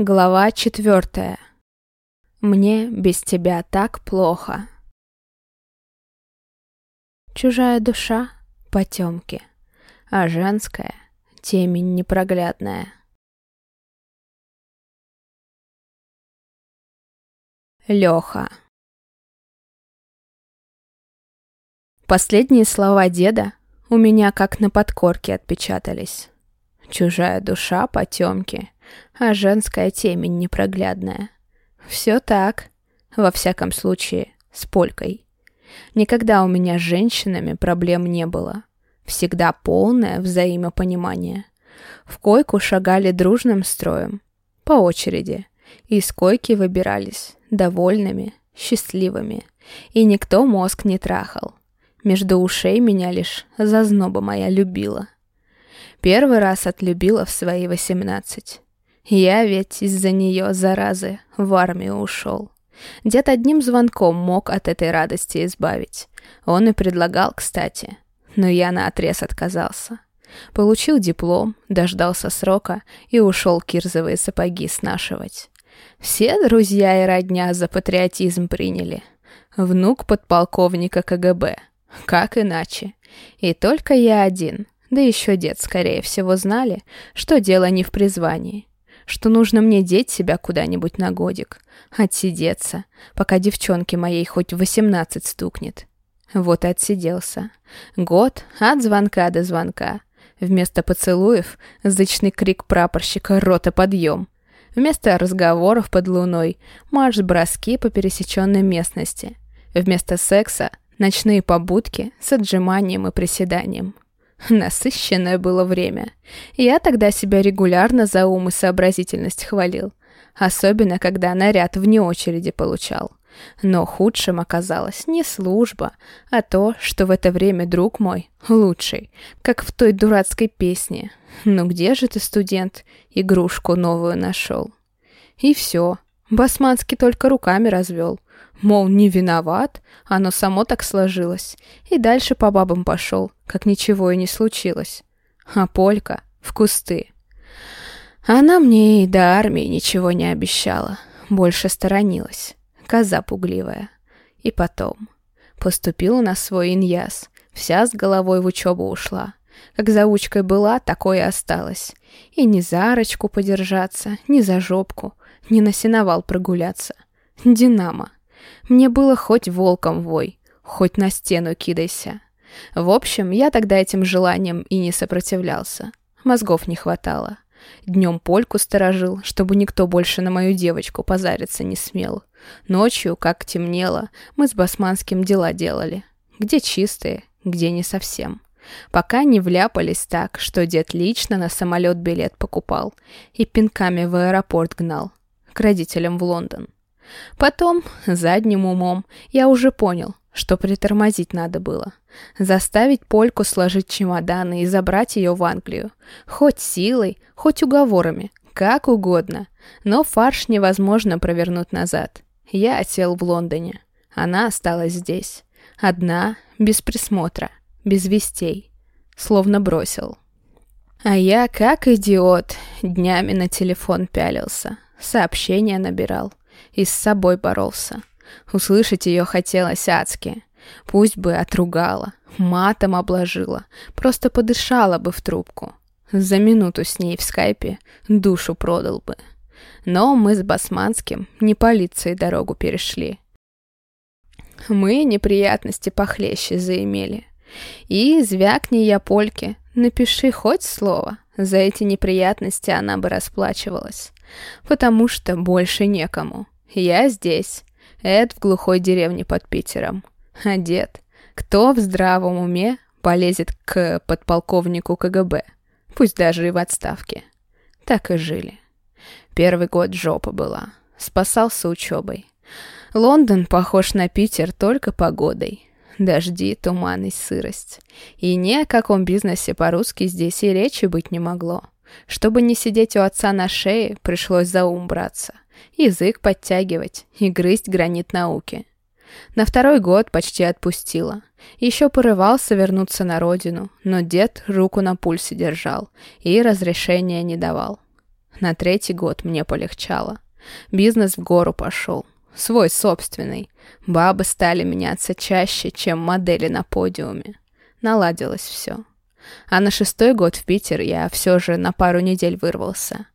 Глава четвертая. Мне без тебя так плохо. Чужая душа — потемки, а женская — темень непроглядная. Леха. Последние слова деда у меня как на подкорке отпечатались. Чужая душа — потемки, а женская темень непроглядная. Все так, во всяком случае, с Полькой. Никогда у меня с женщинами проблем не было. Всегда полное взаимопонимание. В койку шагали дружным строем, по очереди, и с койки выбирались, довольными, счастливыми, и никто мозг не трахал. Между ушей меня лишь зазноба моя любила. Первый раз отлюбила в свои восемнадцать. Я ведь из-за нее, заразы, в армию ушел. Дед одним звонком мог от этой радости избавить. Он и предлагал, кстати. Но я наотрез отказался. Получил диплом, дождался срока и ушел кирзовые сапоги снашивать. Все друзья и родня за патриотизм приняли. Внук подполковника КГБ. Как иначе? И только я один — да еще дед, скорее всего, знали, что дело не в призвании, что нужно мне деть себя куда-нибудь на годик, отсидеться, пока девчонке моей хоть восемнадцать стукнет. Вот и отсиделся. Год от звонка до звонка. Вместо поцелуев — зычный крик прапорщика «Рота, подъем!» Вместо разговоров под луной — марш-броски по пересеченной местности. Вместо секса — ночные побудки с отжиманием и приседанием. Насыщенное было время. Я тогда себя регулярно за ум и сообразительность хвалил. Особенно, когда наряд вне очереди получал. Но худшим оказалась не служба, а то, что в это время друг мой, лучший, как в той дурацкой песне. «Ну где же ты, студент, игрушку новую нашел?» И все. Басманский только руками развел. Мол, не виноват, оно само так сложилось. И дальше по бабам пошел, как ничего и не случилось. А Полька в кусты. Она мне и до армии ничего не обещала. Больше сторонилась. Коза пугливая. И потом. Поступила на свой иньяс. Вся с головой в учебу ушла. Как заучкой была, такое осталось. И ни за ручку подержаться, ни за жопку, ни на сеновал прогуляться. Динамо. Мне было хоть волком вой, хоть на стену кидайся. В общем, я тогда этим желанием и не сопротивлялся. Мозгов не хватало. Днем польку сторожил, чтобы никто больше на мою девочку позариться не смел. Ночью, как темнело, мы с Басманским дела делали. Где чистые, где не совсем. Пока не вляпались так, что дед лично на самолет билет покупал и пинками в аэропорт гнал. К родителям в Лондон. Потом, задним умом, я уже понял, что притормозить надо было. Заставить Польку сложить чемоданы и забрать ее в Англию. Хоть силой, хоть уговорами, как угодно. Но фарш невозможно провернуть назад. Я осел в Лондоне. Она осталась здесь. Одна, без присмотра, без вестей. Словно бросил. А я, как идиот, днями на телефон пялился. Сообщения набирал и с собой боролся. Услышать ее хотелось адски. Пусть бы отругала, матом обложила, просто подышала бы в трубку. За минуту с ней в скайпе душу продал бы. Но мы с Басманским не полицией дорогу перешли. Мы неприятности похлеще заимели. И звякни я Польке, напиши хоть слово, за эти неприятности она бы расплачивалась. Потому что больше некому. Я здесь. Эд в глухой деревне под Питером. А дед? Кто в здравом уме полезет к подполковнику КГБ? Пусть даже и в отставке. Так и жили. Первый год жопа была. Спасался учебой. Лондон похож на Питер только погодой. Дожди, туман и сырость. И ни о каком бизнесе по-русски здесь и речи быть не могло. Чтобы не сидеть у отца на шее, пришлось за ум браться язык подтягивать и грызть гранит науки. На второй год почти отпустила. Еще порывался вернуться на родину, но дед руку на пульсе держал и разрешения не давал. На третий год мне полегчало. Бизнес в гору пошел. Свой собственный. Бабы стали меняться чаще, чем модели на подиуме. Наладилось все. А на шестой год в Питер я все же на пару недель вырвался.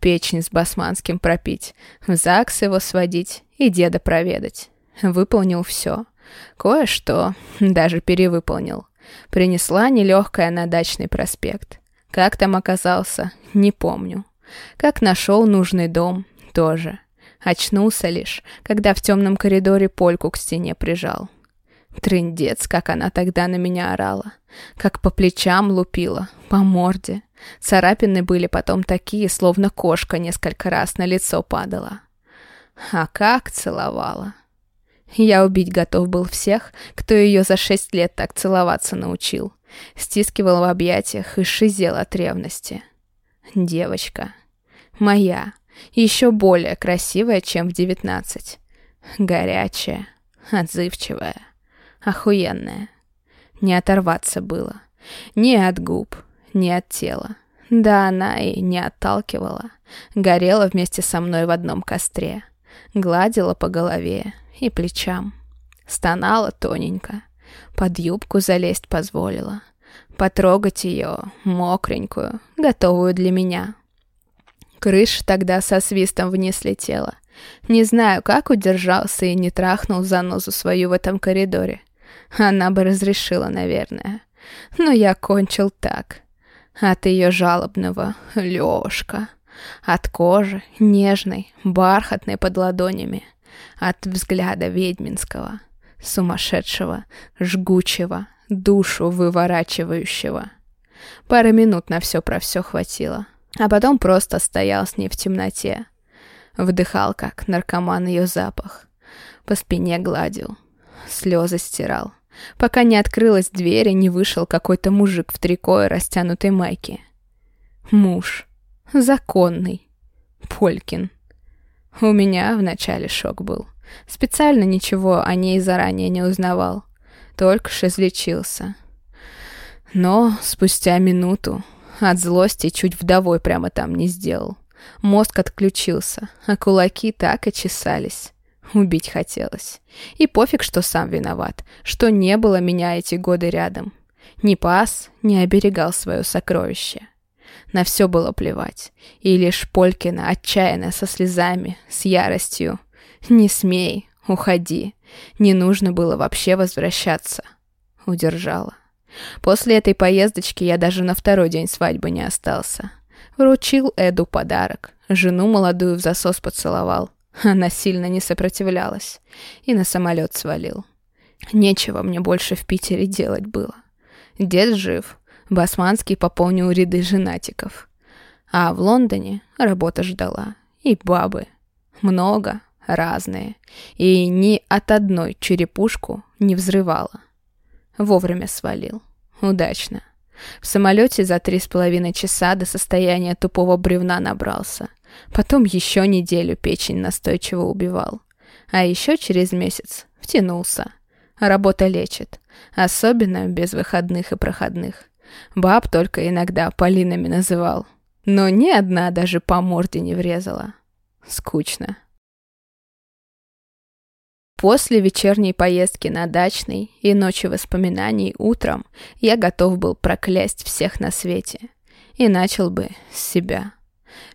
Печень с басманским пропить, в ЗАГС его сводить и деда проведать. Выполнил все. Кое-что даже перевыполнил. Принесла нелегкая на дачный проспект. Как там оказался, не помню. Как нашел нужный дом, тоже. Очнулся лишь, когда в темном коридоре польку к стене прижал. Трындец, как она тогда на меня орала. Как по плечам лупила, по морде. Царапины были потом такие, словно кошка несколько раз на лицо падала. А как целовала. Я убить готов был всех, кто ее за шесть лет так целоваться научил. Стискивал в объятиях и шизел от ревности. Девочка. Моя. Еще более красивая, чем в девятнадцать. Горячая. Отзывчивая. Охуенная. Не оторваться было. Ни от губ, ни от тела. Да она и не отталкивала. Горела вместе со мной в одном костре. Гладила по голове и плечам. Стонала тоненько. Под юбку залезть позволила. Потрогать ее, мокренькую, готовую для меня. Крыша тогда со свистом вниз летела. Не знаю, как удержался и не трахнул занозу свою в этом коридоре. Она бы разрешила, наверное. Но я кончил так. От ее жалобного Лёшка. От кожи, нежной, бархатной под ладонями. От взгляда ведьминского, сумасшедшего, жгучего, душу выворачивающего. Пара минут на все про все хватило. А потом просто стоял с ней в темноте. Вдыхал, как наркоман, ее запах. По спине гладил. Слезы стирал пока не открылась дверь и не вышел какой-то мужик в трико и растянутой майке. Муж. Законный. Полькин. У меня вначале шок был. Специально ничего о ней заранее не узнавал. Только ж излечился. Но спустя минуту от злости чуть вдовой прямо там не сделал. Мозг отключился, а кулаки так и чесались. Убить хотелось. И пофиг, что сам виноват, что не было меня эти годы рядом. Не пас, не оберегал свое сокровище. На все было плевать. И лишь Полькина, отчаянно, со слезами, с яростью. «Не смей, уходи. Не нужно было вообще возвращаться». Удержала. После этой поездочки я даже на второй день свадьбы не остался. Вручил Эду подарок. Жену молодую в засос поцеловал. Она сильно не сопротивлялась и на самолет свалил. Нечего мне больше в Питере делать было. Дед жив, Басманский пополнил ряды женатиков. А в Лондоне работа ждала. И бабы. Много, разные. И ни от одной черепушку не взрывала. Вовремя свалил. Удачно. В самолете за три с половиной часа до состояния тупого бревна набрался – Потом еще неделю печень настойчиво убивал. А еще через месяц втянулся. Работа лечит. Особенно без выходных и проходных. Баб только иногда Полинами называл. Но ни одна даже по морде не врезала. Скучно. После вечерней поездки на дачный и ночи воспоминаний утром я готов был проклясть всех на свете. И начал бы с себя.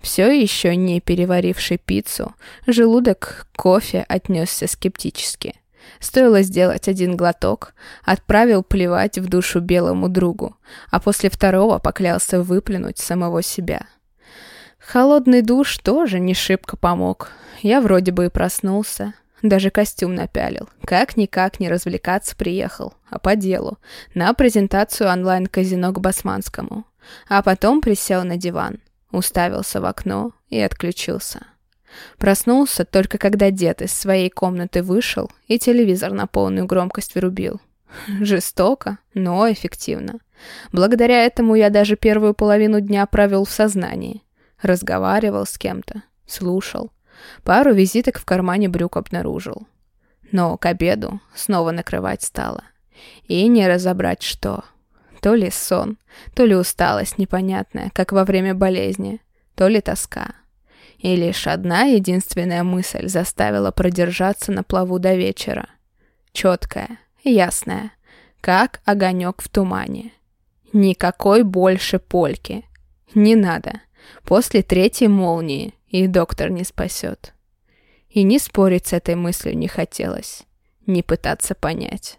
Все еще не переваривший пиццу, желудок кофе отнесся скептически. Стоило сделать один глоток, отправил плевать в душу белому другу, а после второго поклялся выплюнуть самого себя. Холодный душ тоже не шибко помог. Я вроде бы и проснулся, даже костюм напялил. Как-никак не развлекаться приехал, а по делу, на презентацию онлайн-казино к Басманскому. А потом присел на диван уставился в окно и отключился. Проснулся только когда дед из своей комнаты вышел и телевизор на полную громкость вырубил. Жестоко, но эффективно. Благодаря этому я даже первую половину дня провел в сознании. Разговаривал с кем-то, слушал. Пару визиток в кармане брюк обнаружил. Но к обеду снова накрывать стало. И не разобрать что. То ли сон, то ли усталость непонятная, как во время болезни. то ли тоска. И лишь одна единственная мысль заставила продержаться на плаву до вечера. Четкая, ясная, как огонек в тумане. Никакой больше польки. Не надо. После третьей молнии и доктор не спасет. И не спорить с этой мыслью не хотелось, не пытаться понять.